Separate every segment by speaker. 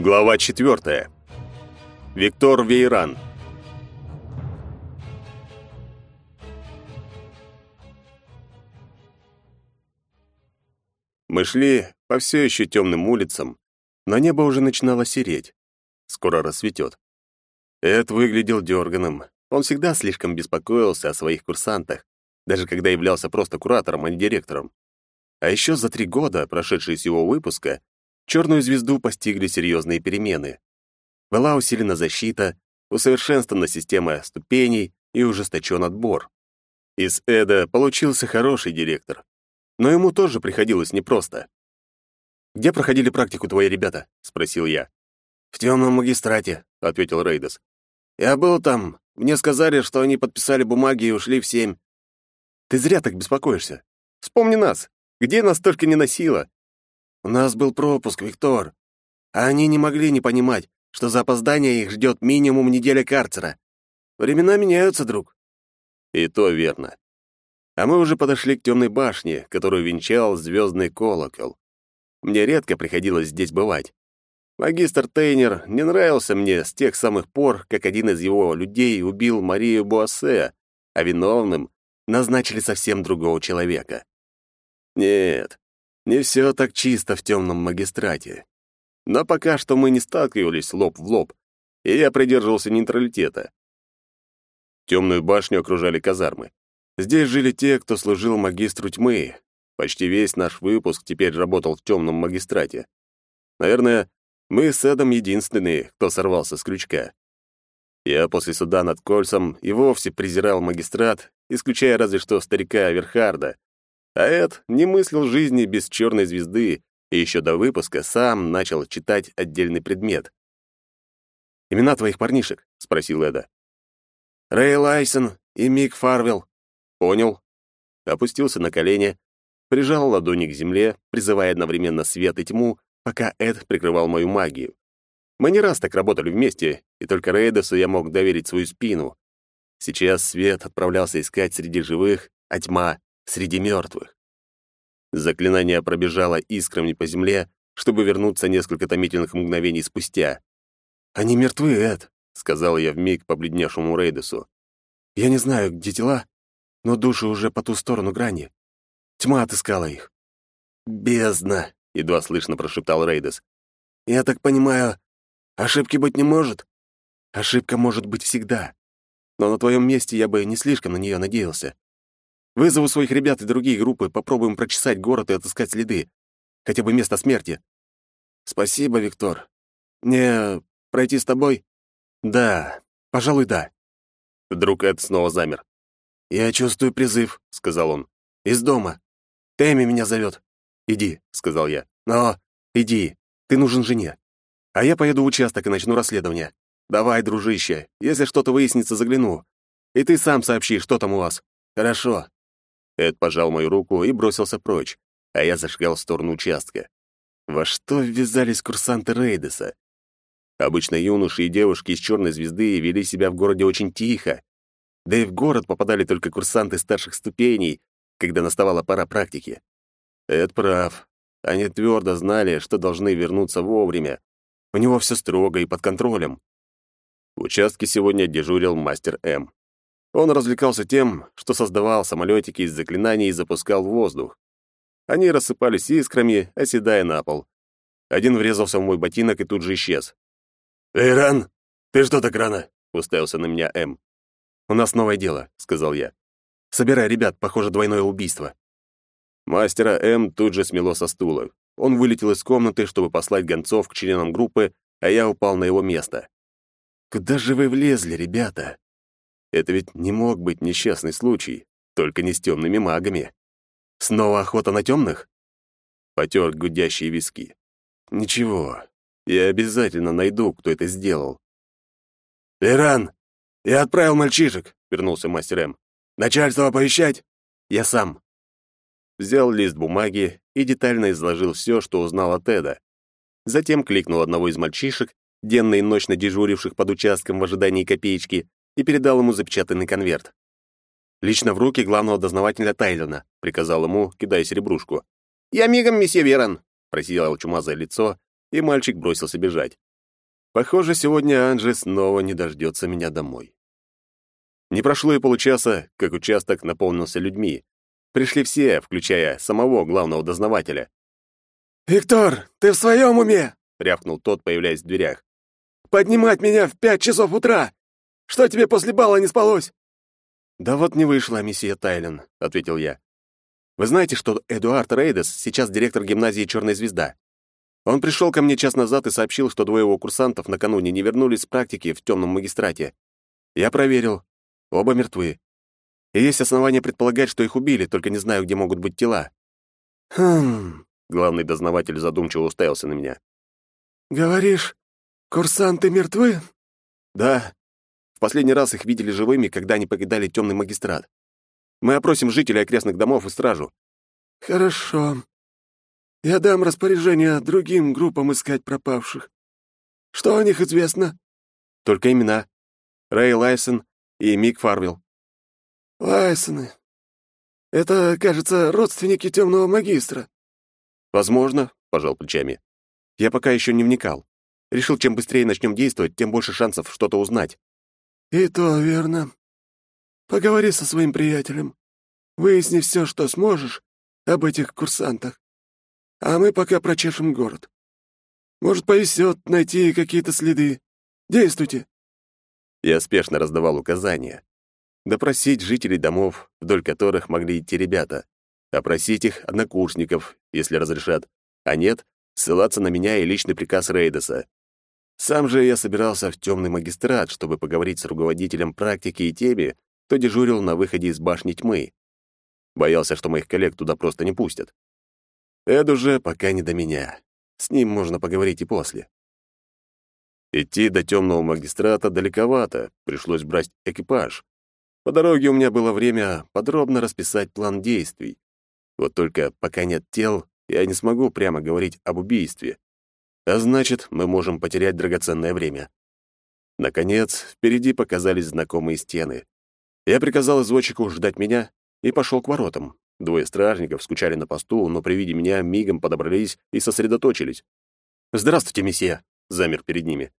Speaker 1: Глава 4. Виктор Вейран. Мы шли по все еще темным улицам, но небо уже начинало сереть. Скоро рассветет. Эд выглядел дерганым. Он всегда слишком беспокоился о своих курсантах, даже когда являлся просто куратором, а не директором. А еще за три года, прошедшие с его выпуска, черную звезду постигли серьезные перемены. Была усилена защита, усовершенствована система ступеней и ужесточен отбор. Из Эда получился хороший директор. Но ему тоже приходилось непросто. «Где проходили практику твои ребята?» — спросил я.
Speaker 2: «В темном магистрате», — ответил Рейдес. «Я был там. Мне сказали, что они подписали бумаги и ушли в семь».
Speaker 1: «Ты зря так беспокоишься. Вспомни нас. Где нас только не носило.
Speaker 2: У нас был пропуск, Виктор. А они не могли не понимать, что за опоздание их ждет минимум неделя карцера. Времена меняются, друг.
Speaker 1: И то верно. А мы уже подошли к темной башне, которую венчал звездный колокол. Мне редко приходилось здесь бывать. Магистр Тейнер не нравился мне с тех самых пор, как один из его людей убил Марию Буассе, а виновным назначили совсем другого человека. Нет, не все так чисто в темном магистрате. Но пока что мы не сталкивались лоб в лоб, и я придерживался нейтралитета. Темную башню окружали казармы. Здесь жили те, кто служил магистру тьмы. Почти весь наш выпуск теперь работал в темном магистрате. Наверное, мы с Эдом единственные, кто сорвался с крючка. Я после суда над Кольцем и вовсе презирал магистрат, исключая разве что старика Верхарда, а Эд не мыслил жизни без черной звезды и еще до выпуска сам начал читать отдельный предмет. «Имена твоих парнишек?» — спросил Эда.
Speaker 2: «Рэй Лайсон и Мик Фарвелл».
Speaker 1: «Понял». Опустился на колени, прижал ладони к земле, призывая одновременно свет и тьму, пока Эд прикрывал мою магию. Мы не раз так работали вместе, и только Рейдосу я мог доверить свою спину. Сейчас свет отправлялся искать среди живых, а тьма среди мертвых. Заклинание пробежало искрами по земле, чтобы вернуться несколько томительных мгновений спустя.
Speaker 2: «Они мертвы, Эд», — сказал я вмиг побледневшему
Speaker 1: Рейдесу.
Speaker 2: «Я не знаю, где тела, но души уже по ту сторону грани. Тьма отыскала их».
Speaker 1: «Бездна», — едва слышно прошептал Рейдес.
Speaker 2: «Я так понимаю, ошибки быть не может?»
Speaker 1: «Ошибка может быть всегда. Но на твоем месте я бы не слишком на нее надеялся. Вызову своих ребят и другие группы, попробуем прочесать город и отыскать следы. Хотя бы место смерти.
Speaker 2: Спасибо, Виктор. Мне пройти с тобой?
Speaker 1: Да, пожалуй, да. Вдруг Эд снова замер.
Speaker 2: «Я чувствую призыв», — сказал он. «Из дома. Тэмми меня зовет».
Speaker 1: «Иди», — сказал я. «Но иди, ты нужен жене. А я поеду в участок и начну расследование. Давай, дружище, если что-то выяснится, загляну. И ты сам сообщи, что там у вас».
Speaker 2: «Хорошо»,
Speaker 1: Эд пожал мою руку и бросился прочь, а я зашагал в сторону участка. Во что ввязались курсанты Рейдеса? Обычно юноши и девушки из «Черной звезды» вели себя в городе очень тихо. Да и в город попадали только курсанты старших ступеней, когда наставала пора практики. Эд прав. Они твердо знали, что должны вернуться вовремя. У него все строго и под контролем. В участке сегодня дежурил мастер М. Он развлекался тем, что создавал самолетики из заклинаний и запускал в воздух. Они рассыпались искрами, оседая на пол. Один врезался в мой ботинок и тут же исчез.
Speaker 2: «Эй, ты что так рано?»
Speaker 1: — уставился на меня М. «У нас новое дело», — сказал я. «Собирай ребят, похоже, двойное убийство». Мастера М тут же смело со стула. Он вылетел из комнаты, чтобы послать гонцов к членам группы, а я упал на его место. «Куда же вы влезли, ребята?» Это ведь не мог быть несчастный случай, только не с темными магами. Снова охота на темных? Потер гудящие виски. Ничего, я обязательно найду, кто это сделал.
Speaker 2: «Иран, я отправил мальчишек», — вернулся мастер М. «Начальство оповещать?»
Speaker 1: «Я сам». Взял лист бумаги и детально изложил все, что узнал от Эда. Затем кликнул одного из мальчишек, денно и ночно дежуривших под участком в ожидании копеечки, и передал ему запечатанный конверт. «Лично в руки главного дознавателя Тайлена», — приказал ему, кидая серебрушку. «Я мигом, месье Верон», — просияло чумазое лицо, и мальчик бросился бежать. Похоже, сегодня Анжи снова не дождется меня домой. Не прошло и получаса, как участок наполнился людьми. Пришли все, включая самого главного дознавателя.
Speaker 2: «Виктор, ты в своем уме?»
Speaker 1: — рявкнул тот, появляясь в дверях.
Speaker 2: «Поднимать меня в пять часов утра! Что тебе после бала не спалось?»
Speaker 1: «Да вот не вышло, месье Тайлен», — ответил я. «Вы знаете, что Эдуард Рейдес сейчас директор гимназии «Черная звезда». Он пришел ко мне час назад и сообщил, что двое его курсантов накануне не вернулись с практики в темном магистрате. Я проверил. Оба мертвы. И есть основания предполагать, что их убили, только не знаю, где могут быть тела.
Speaker 2: «Хм...»
Speaker 1: — главный дознаватель задумчиво уставился на меня.
Speaker 2: «Говоришь, курсанты мертвы?»
Speaker 1: «Да. В последний раз их видели живыми, когда они покидали темный магистрат. Мы опросим жителей окрестных домов и стражу».
Speaker 2: «Хорошо. Я дам распоряжение другим группам искать пропавших. Что о них известно?»
Speaker 1: «Только имена. Рэй Лайсон и Мик Фарвилл».
Speaker 2: «Лайсоны. Это, кажется, родственники темного магистра».
Speaker 1: «Возможно», — пожал плечами. «Я пока еще не вникал. Решил, чем быстрее начнем действовать, тем больше шансов что-то узнать».
Speaker 2: «И то верно. Поговори со своим приятелем. Выясни все, что сможешь об этих курсантах. А мы пока прочешем город. Может, повезет найти какие-то следы. Действуйте!»
Speaker 1: Я спешно раздавал указания. Допросить жителей домов, вдоль которых могли идти ребята. Опросить их однокурсников, если разрешат. А нет, ссылаться на меня и личный приказ Рейдеса. Сам же я собирался в темный магистрат, чтобы поговорить с руководителем практики и теми, кто дежурил на выходе из башни тьмы. Боялся, что моих коллег туда просто не пустят. Эд уже пока не до меня. С ним можно поговорить и после. Идти до темного магистрата далековато, пришлось брать экипаж. По дороге у меня было время подробно расписать план действий. Вот только пока нет тел, я не смогу прямо говорить об убийстве. А значит, мы можем потерять драгоценное время. Наконец, впереди показались знакомые стены. Я приказал извозчику ждать меня и пошел к воротам. Двое стражников скучали на посту, но при виде меня мигом подобрались и сосредоточились. «Здравствуйте, месье», — замер перед ними.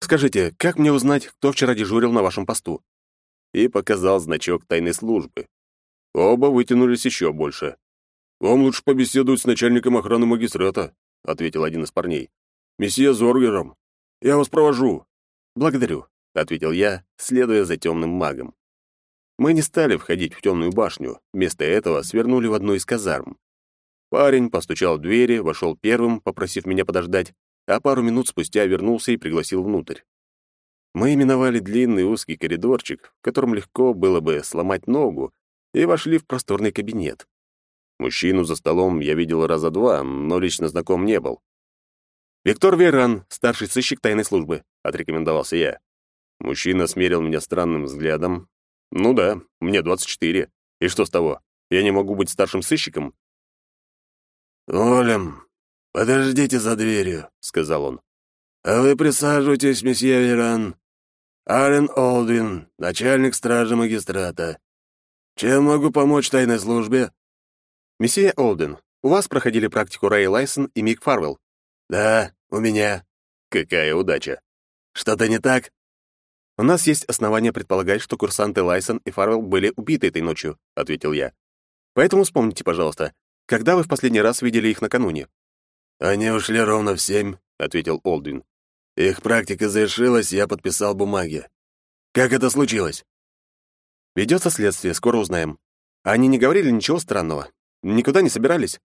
Speaker 1: «Скажите, как мне узнать, кто вчера дежурил на вашем посту?» И показал значок тайной службы. Оба вытянулись еще больше. «Вам лучше побеседовать с начальником охраны магистрата», — ответил один из парней. «Месье Зоргером. Я вас провожу». «Благодарю», — ответил я, следуя за темным магом. Мы не стали входить в темную башню, вместо этого свернули в одну из казарм. Парень постучал в двери, вошел первым, попросив меня подождать, а пару минут спустя вернулся и пригласил внутрь. Мы именовали длинный узкий коридорчик, в котором легко было бы сломать ногу, и вошли в просторный кабинет. Мужчину за столом я видел раза два, но лично знаком не был. «Виктор Веран, старший сыщик тайной службы», — отрекомендовался я. Мужчина смерил меня странным взглядом, «Ну да, мне 24. И что с того? Я не могу быть старшим сыщиком?»
Speaker 2: «Олем, подождите за дверью», — сказал он. «А вы присаживайтесь, месье Веран. Ален Олдвин, начальник стражи магистрата. Чем могу помочь тайной службе?»
Speaker 1: «Месье Олден, у вас проходили практику Рэй Лайсон и Мик Фарвелл?»
Speaker 2: «Да, у меня».
Speaker 1: «Какая удача!»
Speaker 2: «Что-то не так?»
Speaker 1: «У нас есть основания предполагать, что курсанты Лайсон и Фарвелл были убиты этой ночью», — ответил я. «Поэтому вспомните, пожалуйста, когда вы в последний раз видели их накануне?»
Speaker 2: «Они ушли ровно в семь», — ответил Олдвин. «Их практика завершилась, я подписал бумаги. Как это случилось?»
Speaker 1: «Ведется следствие, скоро узнаем. Они не говорили ничего странного? Никуда не собирались?»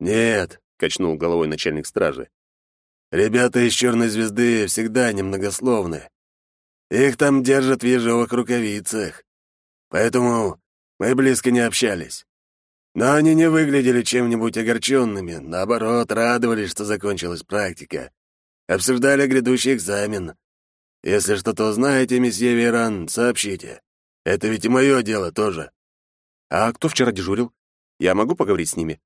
Speaker 2: «Нет», — качнул головой начальник стражи. «Ребята из «Черной звезды» всегда немногословны. Их там держат в ежовых рукавицах. Поэтому мы близко не общались. Но они не выглядели чем-нибудь огорченными, наоборот, радовались, что закончилась практика. Обсуждали грядущий экзамен. Если что-то узнаете, месье Веран, сообщите. Это ведь и мое дело тоже.
Speaker 1: А кто вчера дежурил? Я могу поговорить с ними?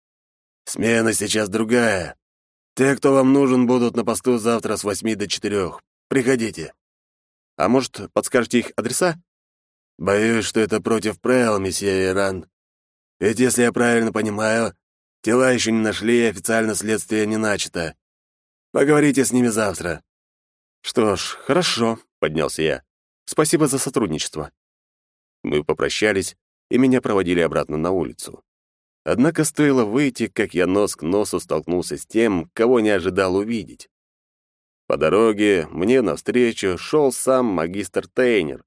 Speaker 2: Смена сейчас другая. Те, кто вам нужен, будут на посту завтра с восьми до четырех. Приходите.
Speaker 1: А может, подскажете их адреса?
Speaker 2: Боюсь, что это против правил, месье Иран. Ведь, если я правильно понимаю, тела еще не нашли, и официально следствие не начато. Поговорите с ними завтра».
Speaker 1: «Что ж, хорошо», — поднялся я. «Спасибо за сотрудничество». Мы попрощались, и меня проводили обратно на улицу. Однако стоило выйти, как я нос к носу столкнулся с тем, кого не ожидал увидеть. По дороге мне навстречу шел сам магистр Тейнер.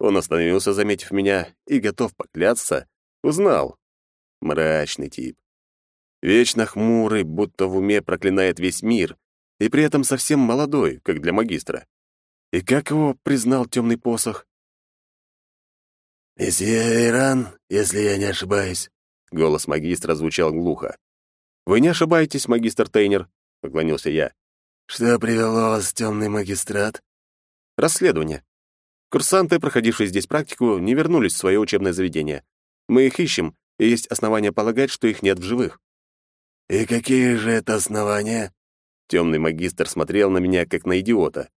Speaker 1: Он остановился, заметив меня, и, готов поклясться, узнал. Мрачный тип. Вечно хмурый, будто в уме проклинает весь мир, и при этом совсем молодой, как для магистра. И как его признал темный посох?
Speaker 2: «Месье Иран, если я не ошибаюсь», — голос магистра звучал глухо.
Speaker 1: «Вы не ошибаетесь, магистр Тейнер», — поклонился я.
Speaker 2: «Что привело вас в темный магистрат?»
Speaker 1: «Расследование. Курсанты, проходившие здесь практику, не вернулись в свое учебное заведение. Мы их ищем, и есть основания полагать, что их нет в живых».
Speaker 2: «И какие же это основания?»
Speaker 1: Темный магистр смотрел на меня, как на идиота.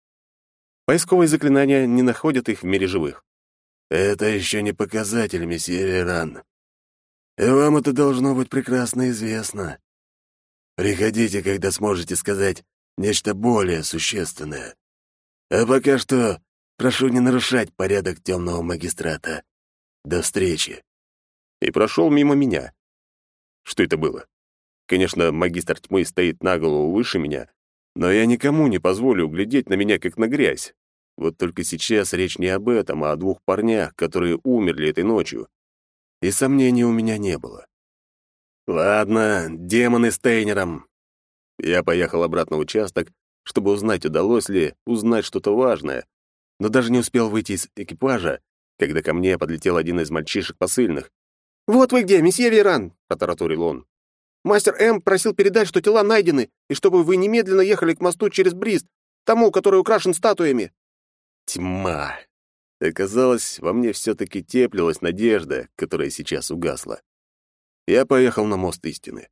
Speaker 1: Поисковые заклинания не находят их в мире живых.
Speaker 2: «Это еще не показатель, месье Реран. И вам это должно быть прекрасно известно. Приходите, когда сможете сказать нечто более существенное. А пока что прошу не нарушать порядок темного магистрата. До встречи».
Speaker 1: И прошел мимо меня. Что это было? Конечно, магистр тьмы стоит на голову выше меня, но я никому не позволю глядеть на меня, как на грязь. Вот только сейчас речь не об этом, а о двух парнях, которые умерли этой ночью. И сомнений у меня не было. Ладно, демоны с Тейнером. Я поехал обратно в участок, чтобы узнать, удалось ли узнать что-то важное, но даже не успел выйти из экипажа, когда ко мне подлетел один из мальчишек посыльных. «Вот вы где, месье Веран!» — протараторил он. Мастер М просил передать, что тела найдены, и чтобы вы немедленно ехали к мосту через Брист, тому, который украшен статуями». Тьма. Оказалось, во мне все-таки теплилась надежда, которая сейчас угасла. Я поехал на мост истины.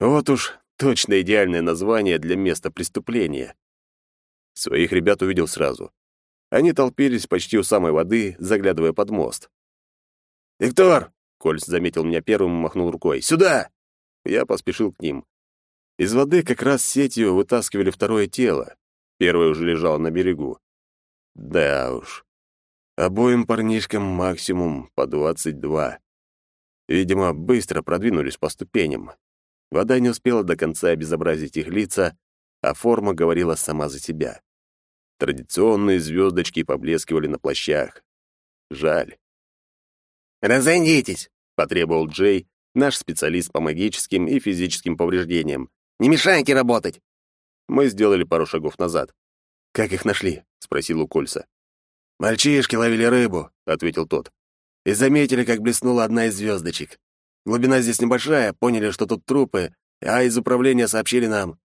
Speaker 1: Вот уж точно идеальное название для места преступления. Своих ребят увидел сразу. Они толпились почти у самой воды, заглядывая под мост. «Виктор!» — Кольц заметил меня первым и махнул рукой. «Сюда!» Я поспешил к ним. Из воды как раз сетью вытаскивали второе тело. Первое уже лежало на берегу. Да уж. Обоим парнишкам максимум по двадцать два. Видимо, быстро продвинулись по ступеням. Вода не успела до конца обезобразить их лица, а форма говорила сама за себя. Традиционные звездочки поблескивали на плащах. Жаль.
Speaker 3: «Разойдитесь!» — потребовал
Speaker 1: Джей, наш специалист по магическим и физическим повреждениям.
Speaker 3: «Не мешайте работать!»
Speaker 1: Мы сделали пару шагов назад. «Как их нашли?» — спросил у Кольца.
Speaker 2: «Мальчишки ловили рыбу», — ответил тот. «И заметили, как блеснула одна из звездочек. Глубина здесь небольшая, поняли, что тут трупы, а из управления сообщили нам».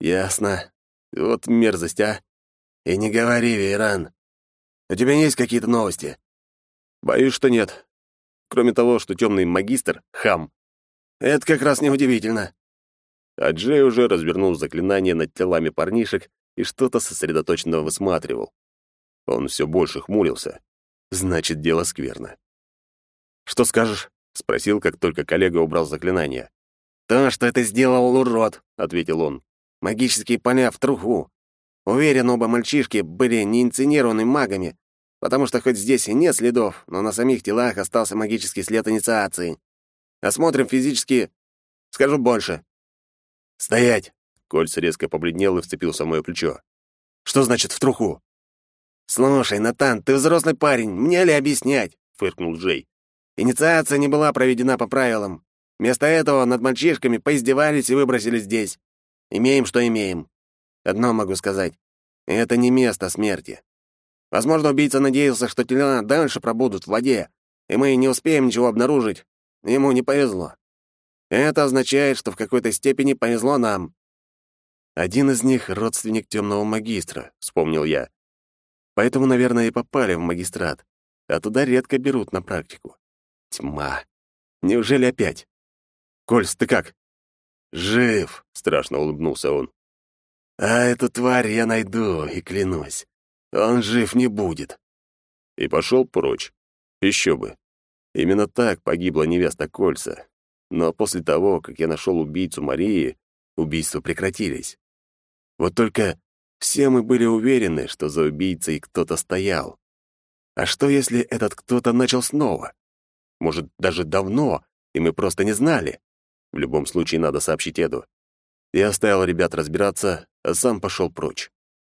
Speaker 1: «Ясно. Вот мерзость, а?»
Speaker 2: «И не говори, Вейран. У тебя есть какие-то новости?»
Speaker 1: «Боюсь, что нет кроме того, что темный магистр — хам.
Speaker 2: Это как раз неудивительно.
Speaker 1: А Джей уже развернул заклинание над телами парнишек и что-то сосредоточенно высматривал. Он все больше хмурился. Значит, дело скверно. «Что скажешь?» — спросил, как только коллега убрал заклинание.
Speaker 3: «То, что это сделал урод», — ответил он. «Магические поля в труху. Уверен, оба мальчишки были не магами, потому что хоть здесь и нет следов, но на самих телах остался магический след инициации. Осмотрим физически... Скажу больше.
Speaker 2: «Стоять!»
Speaker 1: Кольц резко побледнел и вцепился в мое плечо. «Что значит «в труху»?»
Speaker 3: «Слушай, Натан, ты взрослый парень, мне ли объяснять?» — фыркнул Джей. «Инициация не была проведена по правилам. Вместо этого над мальчишками поиздевались и выбросили здесь. Имеем, что имеем. Одно могу сказать. Это не место смерти. Возможно, убийца надеялся, что тела дальше пробудут в воде, и мы не успеем ничего обнаружить. Ему не повезло. Это означает, что в какой-то степени повезло нам.
Speaker 1: Один из них — родственник темного магистра, — вспомнил я. Поэтому, наверное, и попали в магистрат, а туда редко берут на практику. Тьма. Неужели опять? Кольс, ты как?
Speaker 2: Жив, — страшно улыбнулся он. А эту тварь я найду, и клянусь. Он жив не будет.
Speaker 1: И пошел прочь. Еще бы. Именно так погибла невеста Кольца. Но после того, как я нашел убийцу Марии, убийства прекратились. Вот только Все мы были уверены, что за убийцей кто-то стоял. А что, если этот кто-то начал снова? Может, даже давно, и мы просто не знали? В любом случае надо сообщить Эду. Я оставил ребят разбираться, а сам пошел прочь.